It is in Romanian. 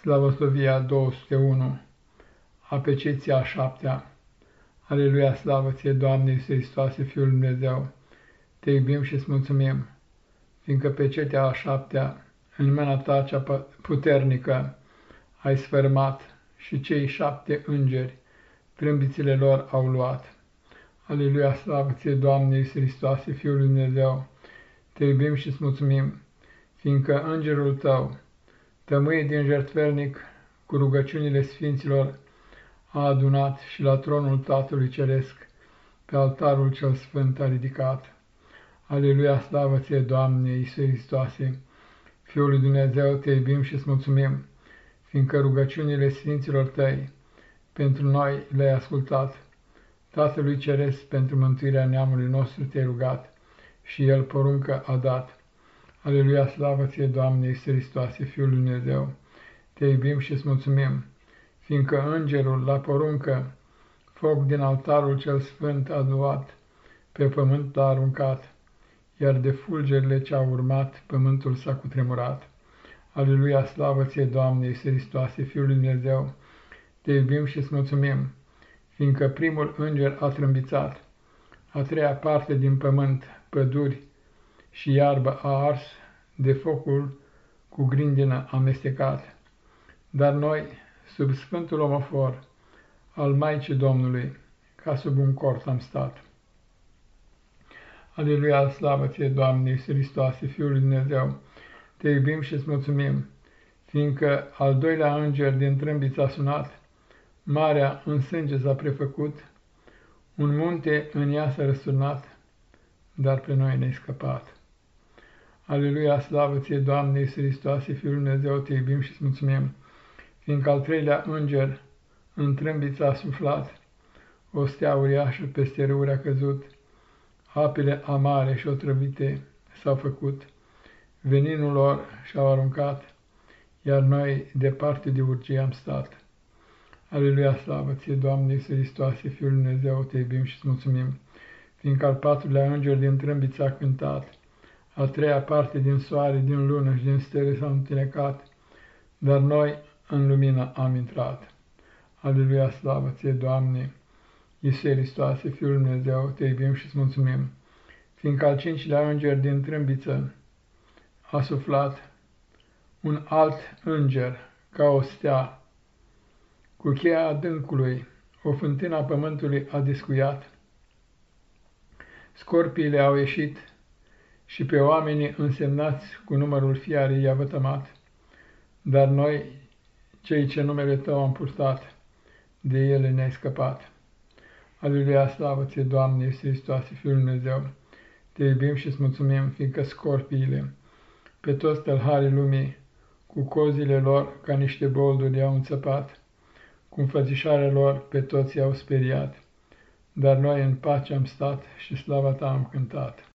Slavosovia 201, a peceția a șaptea. Aleluia, slavă ție, Doamne Iisus Hristoase, Fiul Lui Dumnezeu, te iubim și îți mulțumim, fiindcă pecetea a șaptea, în mâna ta cea puternică, ai sfărmat și cei șapte îngeri, trâmbițile lor au luat. Aleluia, slavă ție, Doamne Iisus Hristoase, Fiul Lui Dumnezeu, te iubim și îți mulțumim, fiindcă îngerul tău, tămâie din jertfelnic cu rugăciunile sfinților, a adunat și la tronul Tatălui Ceresc, pe altarul cel sfânt a ridicat. Aleluia, slavă ție, Doamne, Iisus Hristoase, Fiul lui Dumnezeu, te iubim și îți mulțumim, fiindcă rugăciunile sfinților tăi pentru noi le-ai ascultat. Tatălui Ceresc pentru mântuirea neamului nostru te-ai rugat și El poruncă a dat. Aleluia, slavă ție, Doamne, Iisus Hristoase, Fiul lui Dumnezeu, te iubim și îți mulțumim, fiindcă îngerul la poruncă foc din altarul cel sfânt a luat, pe pământ l-a aruncat, iar de fulgerile ce au urmat, pământul s-a cutremurat. Aleluia, slavă ție, Doamne, Iisus Hristoase, Fiul lui Dumnezeu, te iubim și îți mulțumim, fiindcă primul înger a trâmbițat, a treia parte din pământ, păduri, și iarbă a ars de focul cu grindină amestecat. Dar noi, sub sfântul omofor al Maicii Domnului, ca sub un cort am stat. Aleluia, slavă ție, Doamne, Iisus Hristoase, Fiul lui Dumnezeu, te iubim și îți mulțumim, fiindcă al doilea înger din trâmbiță a sunat, marea în sânge s-a prefăcut, un munte în ea s-a răsturnat, dar pe noi ne-ai scăpat. Aleluia, slavă ție, Doamne Iisus Hristoase, Fiul Dumnezeu, te iubim și îți mulțumim, fiindcă al treilea înger în trâmbița a suflat, o stea uriașă peste râuri a căzut, apele amare și otrăvite s-au făcut, veninul lor și-au aruncat, iar noi departe de urgie am stat. Aleluia, slavă ție, Doamne Iisus Hristoase, Fiul Dumnezeu, te iubim și îți mulțumim, fiindcă al patrulea înger din trâmbița a cântat, a treia parte din soare, din lună și din stele s-au întunecat, dar noi în lumină am intrat. Aleluia, slavă ție, Doamne! Iisus Hristoase, Fiul Dumnezeu, te iubim și îți mulțumim, fiindcă al cincilea înger din trâmbiță a suflat un alt înger ca o stea, cu cheia adâncului, o fântână a pământului a discuiat. Scorpiile au ieșit și pe oamenii însemnați cu numărul fiarei i-a vătămat, dar noi, cei ce numele Tău am purtat, de ele ne-ai scăpat. Aleluia, slavă ție, Doamne, Iisus Hristoase, Fiul Dumnezeu, te iubim și îți mulțumim, fiindcă scorpiile, pe toți tălharii lumii, cu cozile lor ca niște bolduri i-au înțăpat, cu înfățișarea lor pe toți i-au speriat, dar noi în pace am stat și slava ta am cântat.